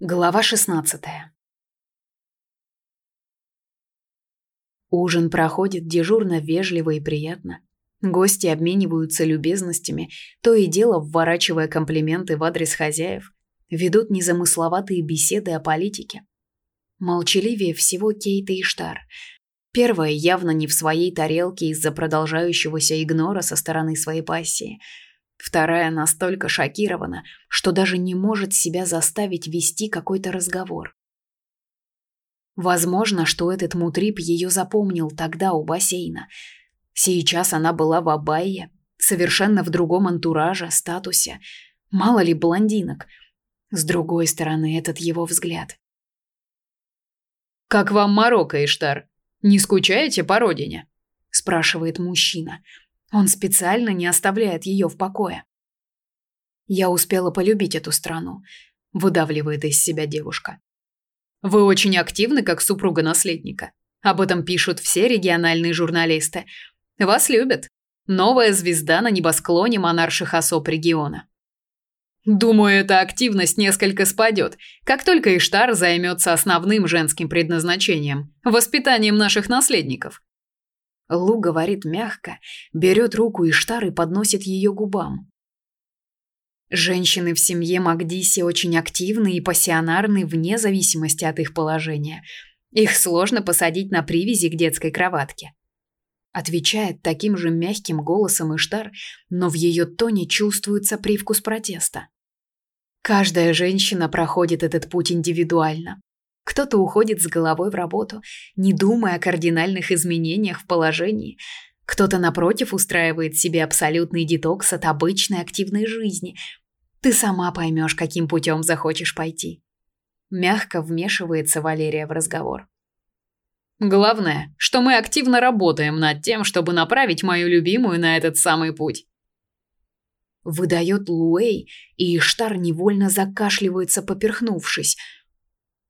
Глава 16 Ужин проходит дежурно вежливо и приятно. Гости обмениваются любезностями, то и дело вворачивая комплименты в адрес хозяев, ведут незамысловатые беседы о политике. Молчаливее всего Кейт и Иштар. Первая явно не в своей тарелке из-за продолжающегося игнора со стороны своей пассии – Вторая настолько шокирована, что даже не может себя заставить вести какой-то разговор. Возможно, что этот мутрип ее запомнил тогда у бассейна. Сейчас она была в Абайе, совершенно в другом антураже, статусе. Мало ли блондинок. С другой стороны, этот его взгляд. «Как вам Марокко, Иштар? Не скучаете по родине?» – спрашивает мужчина. Он специально не оставляет ее в покое. Я успела полюбить эту страну, выдавливает из себя девушка. Вы очень активны как супруга наследника. Об этом пишут все региональные журналисты. Вас любят. Новая звезда на небосклоне монарших особ региона. Думаю, эта активность несколько спадет, как только Иштар займется основным женским предназначением воспитанием наших наследников. Лу говорит мягко, берет руку Иштар и подносит ее губам. Женщины в семье Магдиси очень активны и пассионарны вне зависимости от их положения. Их сложно посадить на привязи к детской кроватке. Отвечает таким же мягким голосом Иштар, но в ее тоне чувствуется привкус протеста. Каждая женщина проходит этот путь индивидуально. Кто-то уходит с головой в работу, не думая о кардинальных изменениях в положении. Кто-то, напротив, устраивает себе абсолютный детокс от обычной активной жизни. Ты сама поймешь, каким путем захочешь пойти. Мягко вмешивается Валерия в разговор. Главное, что мы активно работаем над тем, чтобы направить мою любимую на этот самый путь. Выдает Луэй, и Иштар невольно закашливается, поперхнувшись –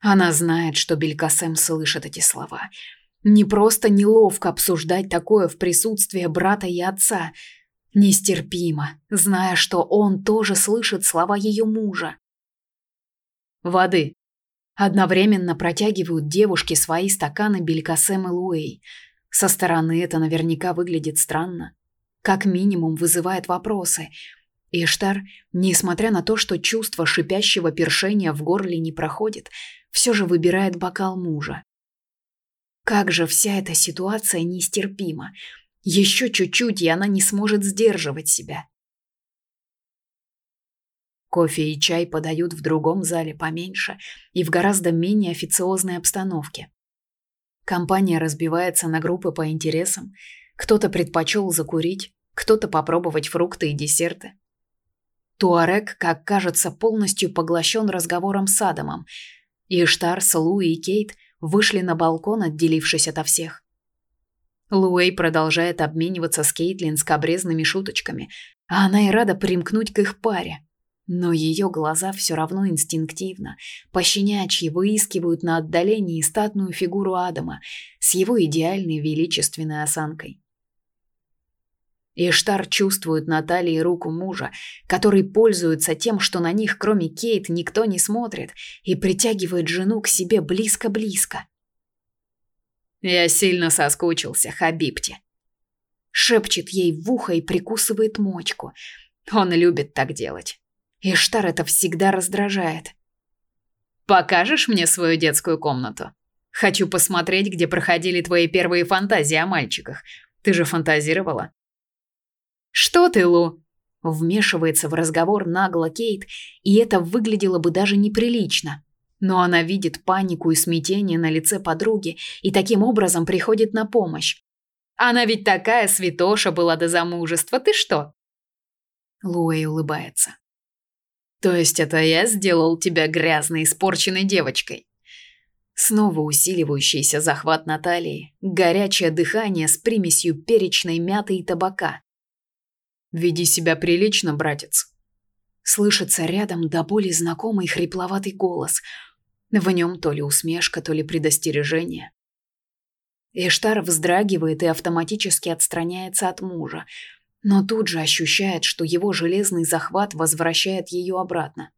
она знает, что Белькасем слышит эти слова. Не просто неловко обсуждать такое в присутствии брата и отца. Нестерпимо, зная, что он тоже слышит слова ее мужа. «Воды». Одновременно протягивают девушке свои стаканы Белькасем и Луэй. Со стороны это наверняка выглядит странно. Как минимум вызывает вопросы. Иштар, несмотря на то, что чувство шипящего першения в горле не проходит, все же выбирает бокал мужа. Как же вся эта ситуация нестерпима. Еще чуть-чуть, и она не сможет сдерживать себя. Кофе и чай подают в другом зале поменьше и в гораздо менее официозной обстановке. Компания разбивается на группы по интересам. Кто-то предпочел закурить, кто-то попробовать фрукты и десерты. Туарек, как кажется, полностью поглощен разговором с Адамом – Иштар с и Кейт вышли на балкон, отделившись ото всех. Луэй продолжает обмениваться с Кейтлин скобрезными шуточками, а она и рада примкнуть к их паре. Но ее глаза все равно инстинктивно, пощенячьи выискивают на отдалении статную фигуру Адама с его идеальной величественной осанкой. Иштар чувствует на талии руку мужа, который пользуется тем, что на них, кроме Кейт, никто не смотрит, и притягивает жену к себе близко-близко. «Я сильно соскучился, Хабибти», — шепчет ей в ухо и прикусывает мочку. Он любит так делать. Иштар это всегда раздражает. «Покажешь мне свою детскую комнату? Хочу посмотреть, где проходили твои первые фантазии о мальчиках. Ты же фантазировала?» «Что ты, Лу?» Вмешивается в разговор нагло Кейт, и это выглядело бы даже неприлично. Но она видит панику и смятение на лице подруги и таким образом приходит на помощь. «Она ведь такая святоша была до замужества, ты что?» Луэй улыбается. «То есть это я сделал тебя грязной, испорченной девочкой?» Снова усиливающийся захват Натальи, горячее дыхание с примесью перечной мяты и табака. Веди себя прилично, братец. Слышится рядом до боли знакомый хрипловатый голос. В нем то ли усмешка, то ли предостережение. Эштар вздрагивает и автоматически отстраняется от мужа, но тут же ощущает, что его железный захват возвращает ее обратно.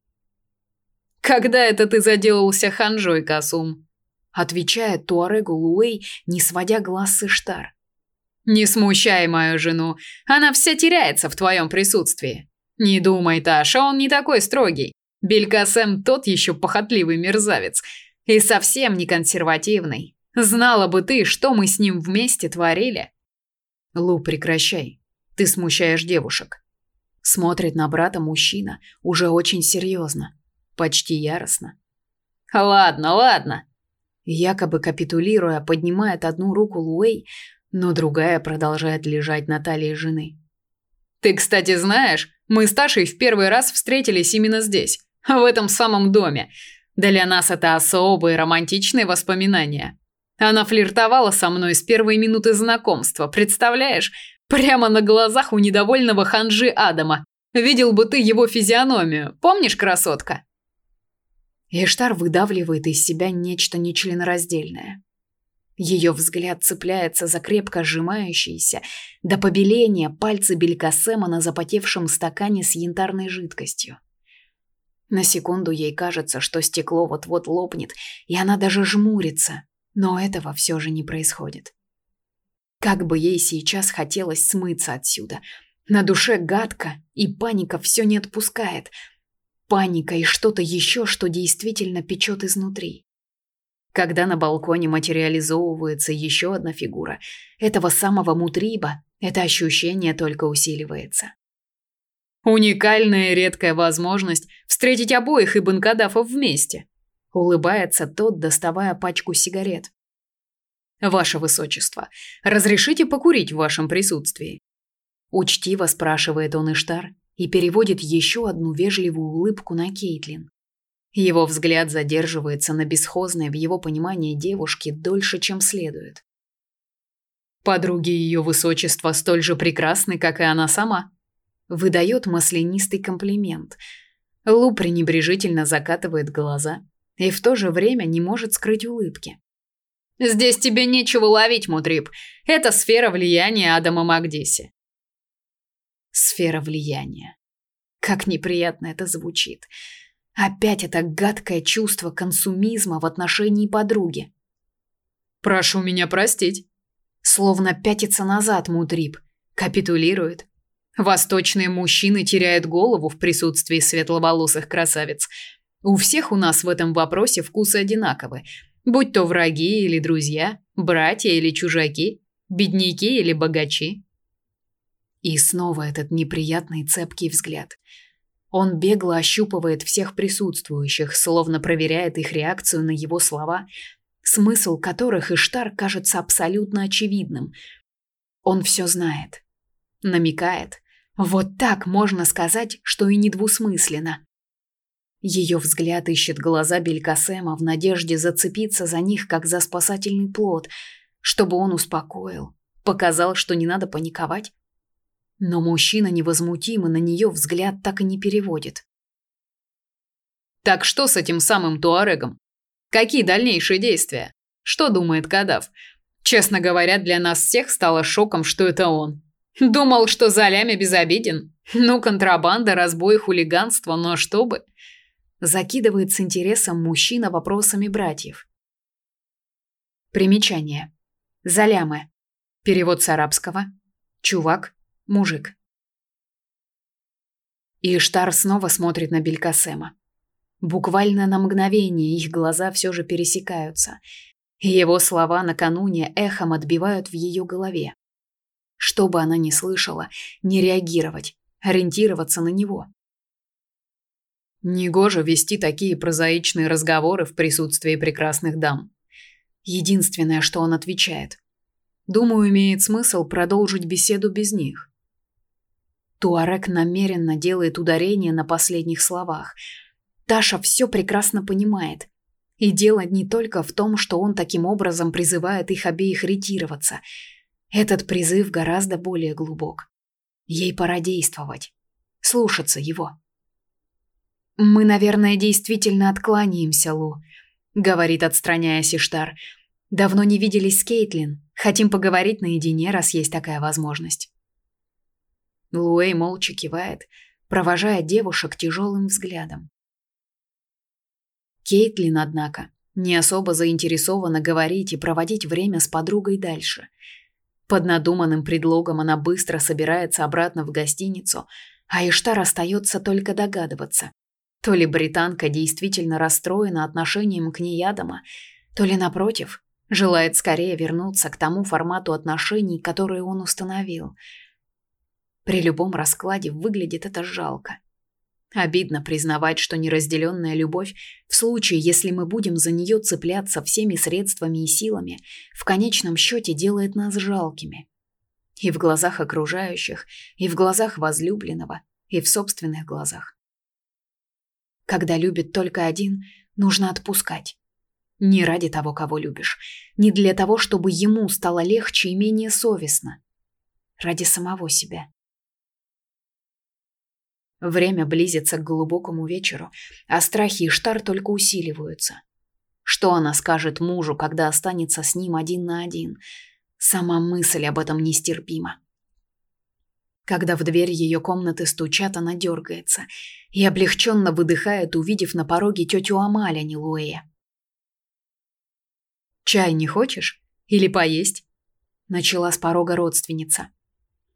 Когда это ты заделался ханжой, Касум? Отвечает Туарегу Луэй, не сводя глаз с Иштар. Не смущай мою жену, она вся теряется в твоем присутствии. Не думай, Таша, он не такой строгий. Белькасем тот еще похотливый мерзавец и совсем не консервативный. Знала бы ты, что мы с ним вместе творили. Лу, прекращай. Ты смущаешь девушек. Смотрит на брата мужчина, уже очень серьезно, почти яростно. Ладно, ладно. Якобы капитулируя, поднимает одну руку Луэй, но другая продолжает лежать на талии жены. Ты, кстати, знаешь, мы с Ташей в первый раз встретились именно здесь, в этом самом доме. Для нас это особые романтичные воспоминания. Она флиртовала со мной с первой минуты знакомства, представляешь? Прямо на глазах у недовольного ханжи Адама. Видел бы ты его физиономию. Помнишь, красотка? Иштар выдавливает из себя нечто нечленораздельное. Ее взгляд цепляется за крепко сжимающиеся до побеления пальцы Белькасема на запотевшем стакане с янтарной жидкостью. На секунду ей кажется, что стекло вот-вот лопнет, и она даже жмурится, но этого все же не происходит. Как бы ей сейчас хотелось смыться отсюда. На душе гадко, и паника все не отпускает. Паника и что-то еще, что действительно печет изнутри. Когда на балконе материализовывается еще одна фигура, этого самого Мутриба, это ощущение только усиливается. Уникальная редкая возможность встретить обоих и банкадафов вместе. Улыбается тот, доставая пачку сигарет. Ваше высочество, разрешите покурить в вашем присутствии? Учтиво спрашивает он Иштар и переводит еще одну вежливую улыбку на Кейтлин. Его взгляд задерживается на бесхозной в его понимании девушке дольше, чем следует. Подруги ее высочества столь же прекрасны, как и она сама. Выдает маслянистый комплимент. Лу пренебрежительно закатывает глаза и в то же время не может скрыть улыбки. Здесь тебе нечего ловить, Мутрип. Это сфера влияния Адама Магдиси. Сфера влияния. Как неприятно это звучит. Опять это гадкое чувство консумизма в отношении подруги. Прошу меня простить. Словно пятится назад Мудрип, капитулирует. Восточные мужчины теряют голову в присутствии светловолосых красавиц. У всех у нас в этом вопросе вкусы одинаковы. Будь то враги или друзья, братья или чужаки, бедняки или богачи. И снова этот неприятный цепкий взгляд – он бегло ощупывает всех присутствующих, словно проверяет их реакцию на его слова, смысл которых Иштар кажется абсолютно очевидным. Он все знает. Намекает. Вот так можно сказать, что и недвусмысленно. Ее взгляд ищет глаза Белькасема в надежде зацепиться за них, как за спасательный плод, чтобы он успокоил, показал, что не надо паниковать, но мужчина невозмутимо на нее взгляд так и не переводит. Так что с этим самым Туарегом? Какие дальнейшие действия? Что думает Кадав? Честно говоря, для нас всех стало шоком, что это он. Думал, что Залями безобиден. Ну, контрабанда, разбой, хулиганство, но чтобы... Закидывает с интересом мужчина вопросами братьев. Примечание. Залямы. Перевод с арабского. Чувак, Мужик. И Иштар снова смотрит на Белькасема. Буквально на мгновение их глаза все же пересекаются. Его слова накануне эхом отбивают в ее голове. Что бы она ни слышала, не реагировать, ориентироваться на него. Негоже вести такие прозаичные разговоры в присутствии прекрасных дам. Единственное, что он отвечает. Думаю, имеет смысл продолжить беседу без них. Туарек намеренно делает ударение на последних словах. Таша все прекрасно понимает. И дело не только в том, что он таким образом призывает их обеих ретироваться. Этот призыв гораздо более глубок. Ей пора действовать. Слушаться его. «Мы, наверное, действительно откланяемся, Лу», — говорит, отстраняясь Иштар. «Давно не виделись с Кейтлин. Хотим поговорить наедине, раз есть такая возможность». Луэй молча кивает, провожая девушек тяжелым взглядом. Кейтлин, однако, не особо заинтересована говорить и проводить время с подругой дальше. Под надуманным предлогом она быстро собирается обратно в гостиницу, а Иштар остается только догадываться. То ли британка действительно расстроена отношением к неядома, то ли напротив, желает скорее вернуться к тому формату отношений, который он установил. При любом раскладе выглядит это жалко. Обидно признавать, что неразделенная любовь, в случае, если мы будем за нее цепляться всеми средствами и силами, в конечном счете делает нас жалкими. И в глазах окружающих, и в глазах возлюбленного, и в собственных глазах. Когда любит только один, нужно отпускать. Не ради того, кого любишь, не для того, чтобы ему стало легче и менее совестно. Ради самого себя. Время близится к глубокому вечеру, а страхи Иштар только усиливаются. Что она скажет мужу, когда останется с ним один на один? Сама мысль об этом нестерпима. Когда в дверь ее комнаты стучат, она дергается и облегченно выдыхает, увидев на пороге тетю Амаль, а не Луэя. «Чай не хочешь? Или поесть?» Начала с порога родственница.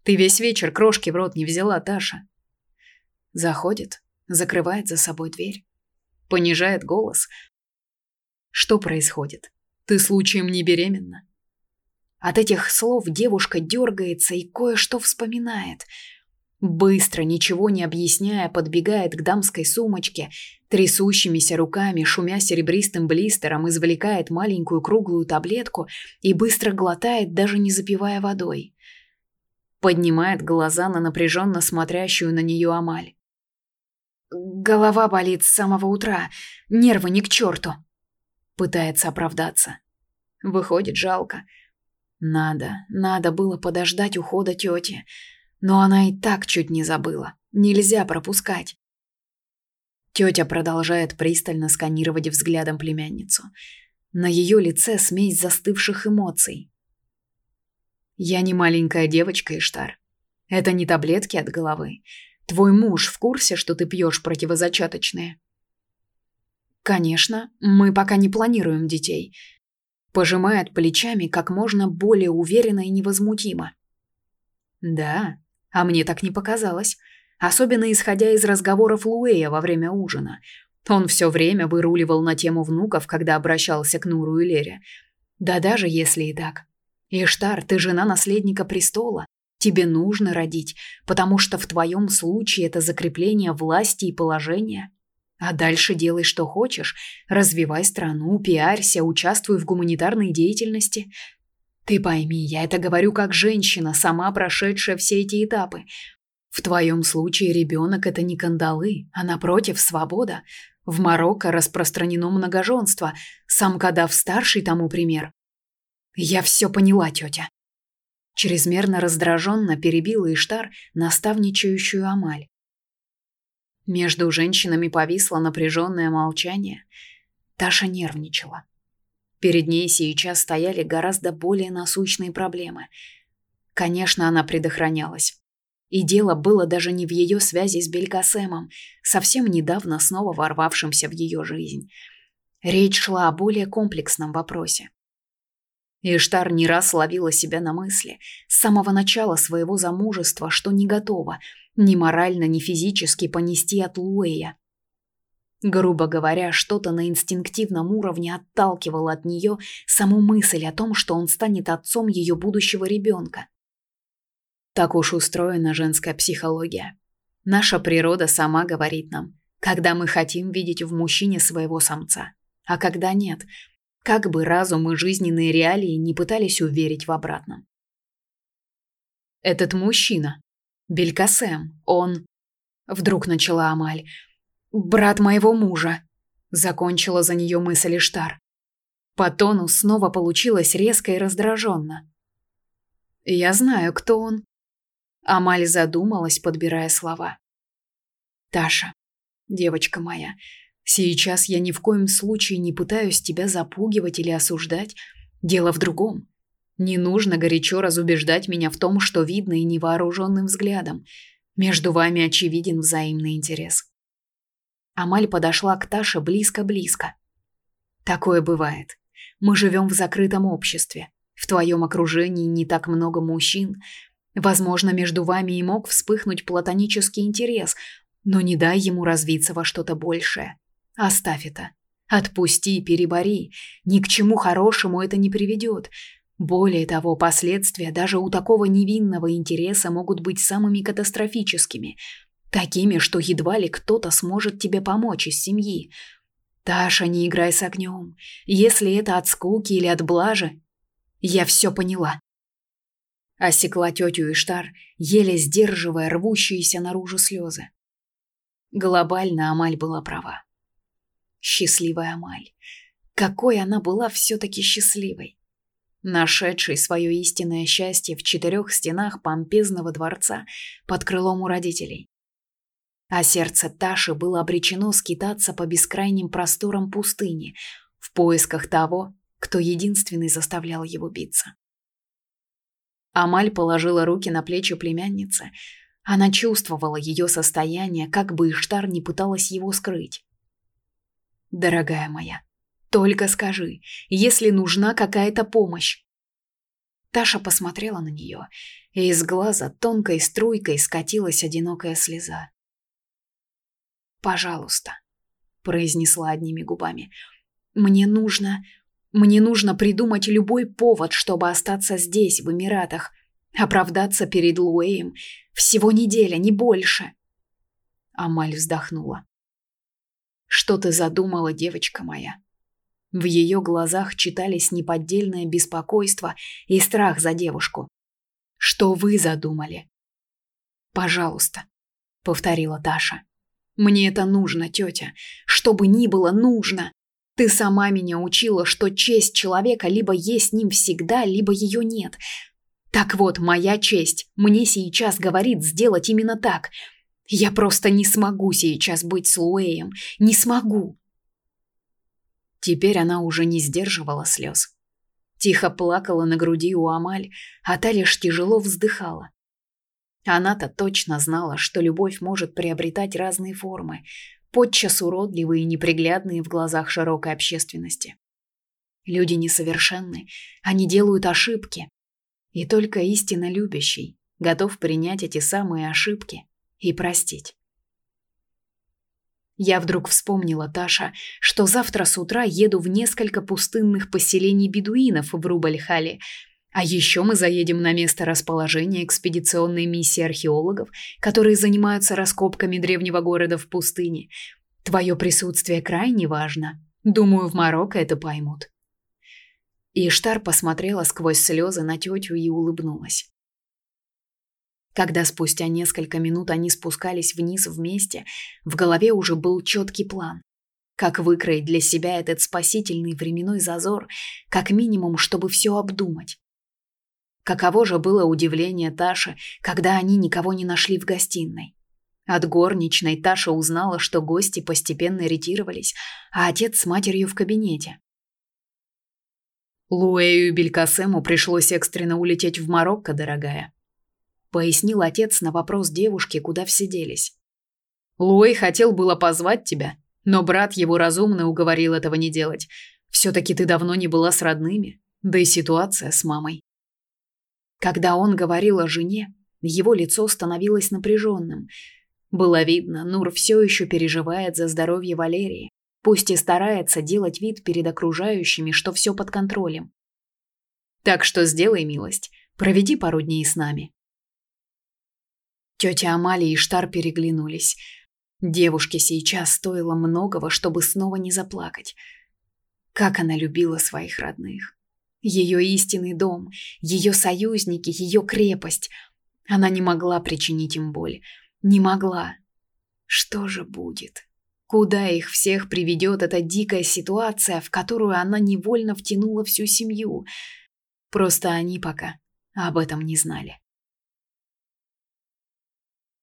«Ты весь вечер крошки в рот не взяла, Таша». Заходит, закрывает за собой дверь. Понижает голос. Что происходит? Ты случаем не беременна? От этих слов девушка дергается и кое-что вспоминает. Быстро, ничего не объясняя, подбегает к дамской сумочке, трясущимися руками, шумя серебристым блистером, извлекает маленькую круглую таблетку и быстро глотает, даже не запивая водой. Поднимает глаза на напряженно смотрящую на нее Амаль. Голова болит с самого утра, нервы ни к черту. Пытается оправдаться. Выходит, жалко. Надо, надо было подождать ухода тети. Но она и так чуть не забыла. Нельзя пропускать. Тетя продолжает пристально сканировать взглядом племянницу. На ее лице смесь застывших эмоций. «Я не маленькая девочка, Иштар. Это не таблетки от головы. Твой муж в курсе, что ты пьешь противозачаточные? Конечно, мы пока не планируем детей. Пожимает плечами как можно более уверенно и невозмутимо. Да, а мне так не показалось. Особенно исходя из разговоров Луэя во время ужина. Он все время выруливал на тему внуков, когда обращался к Нуру и Лере. Да даже если и так. Иштар, ты жена наследника престола. Тебе нужно родить, потому что в твоем случае это закрепление власти и положения. А дальше делай, что хочешь. Развивай страну, пиарься, участвуй в гуманитарной деятельности. Ты пойми, я это говорю как женщина, сама прошедшая все эти этапы. В твоем случае ребенок – это не кандалы, а напротив, свобода. В Марокко распространено многоженство. Сам Кадав старший тому пример. Я все поняла, тетя. Чрезмерно раздраженно перебила Иштар наставничающую Амаль. Между женщинами повисло напряженное молчание. Таша нервничала. Перед ней сейчас стояли гораздо более насущные проблемы. Конечно, она предохранялась. И дело было даже не в ее связи с Белькасемом, совсем недавно снова ворвавшимся в ее жизнь. Речь шла о более комплексном вопросе. Иштар не раз ловила себя на мысли с самого начала своего замужества, что не готова ни морально, ни физически понести от Луэя. Грубо говоря, что-то на инстинктивном уровне отталкивало от нее саму мысль о том, что он станет отцом ее будущего ребенка. Так уж устроена женская психология. Наша природа сама говорит нам, когда мы хотим видеть в мужчине своего самца, а когда нет – как бы разум и жизненные реалии не пытались уверить в обратном. Этот мужчина, Белькасем, он... Вдруг начала Амаль. Брат моего мужа. Закончила за нее мысль Иштар. По тону снова получилось резко и раздраженно. Я знаю, кто он. Амаль задумалась, подбирая слова. Таша, девочка моя, Сейчас я ни в коем случае не пытаюсь тебя запугивать или осуждать. Дело в другом. Не нужно горячо разубеждать меня в том, что видно и невооруженным взглядом. Между вами очевиден взаимный интерес. Амаль подошла к Таше близко-близко, Такое бывает. Мы живем в закрытом обществе. В твоем окружении не так много мужчин. Возможно, между вами и мог вспыхнуть платонический интерес, но не дай ему развиться во что-то большее. Оставь это. Отпусти, перебори. Ни к чему хорошему это не приведет. Более того, последствия даже у такого невинного интереса могут быть самыми катастрофическими. Такими, что едва ли кто-то сможет тебе помочь из семьи. Таша, не играй с огнем. Если это от скуки или от блажи, я все поняла. Осекла тетю Иштар, еле сдерживая рвущиеся наружу слезы. Глобально Амаль была права. Счастливая Амаль. Какой она была все-таки счастливой. Нашедшей свое истинное счастье в четырех стенах помпезного дворца под крылом у родителей. А сердце Таши было обречено скитаться по бескрайним просторам пустыни в поисках того, кто единственный заставлял его биться. Амаль положила руки на плечи племянницы. Она чувствовала ее состояние, как бы Иштар не пыталась его скрыть. «Дорогая моя, только скажи, если нужна какая-то помощь». Таша посмотрела на нее, и из глаза тонкой струйкой скатилась одинокая слеза. «Пожалуйста», — произнесла одними губами, — «мне нужно, мне нужно придумать любой повод, чтобы остаться здесь, в Эмиратах, оправдаться перед Луэем. Всего неделя, не больше. Амаль вздохнула. Что ты задумала, девочка моя? В ее глазах читались неподдельное беспокойство и страх за девушку. Что вы задумали? Пожалуйста, повторила Таша. Мне это нужно, тетя. Что бы ни было нужно. Ты сама меня учила, что честь человека либо есть с ним всегда, либо ее нет. Так вот, моя честь мне сейчас говорит сделать именно так. Я просто не смогу сейчас быть с Луэем. Не смогу. Теперь она уже не сдерживала слез. Тихо плакала на груди у Амаль, а та лишь тяжело вздыхала. Она-то точно знала, что любовь может приобретать разные формы, подчас уродливые и неприглядные в глазах широкой общественности. Люди несовершенны, они делают ошибки. И только истинно любящий готов принять эти самые ошибки и простить. Я вдруг вспомнила, Таша, что завтра с утра еду в несколько пустынных поселений бедуинов в Рубальхале, а еще мы заедем на место расположения экспедиционной миссии археологов, которые занимаются раскопками древнего города в пустыне. Твое присутствие крайне важно. Думаю, в Марокко это поймут. Иштар посмотрела сквозь слезы на тетю и улыбнулась. Когда спустя несколько минут они спускались вниз вместе, в голове уже был четкий план. Как выкроить для себя этот спасительный временной зазор, как минимум, чтобы все обдумать. Каково же было удивление Таши, когда они никого не нашли в гостиной. От горничной Таша узнала, что гости постепенно ретировались, а отец с матерью в кабинете. Луэю Белькасему пришлось экстренно улететь в Марокко, дорогая, пояснил отец на вопрос девушки, куда все делись. Луэй хотел было позвать тебя, но брат его разумно уговорил этого не делать. все таки ты давно не была с родными, да и ситуация с мамой. Когда он говорил о жене, его лицо становилось напряженным. Было видно, Нур все еще переживает за здоровье Валерии, пусть и старается делать вид перед окружающими, что все под контролем. Так что сделай милость, проведи пару дней с нами. Тетя Амалия и Штар переглянулись. Девушке сейчас стоило многого, чтобы снова не заплакать. Как она любила своих родных. Ее истинный дом, ее союзники, ее крепость. Она не могла причинить им боль. Не могла. Что же будет? Куда их всех приведет эта дикая ситуация, в которую она невольно втянула всю семью? Просто они пока об этом не знали.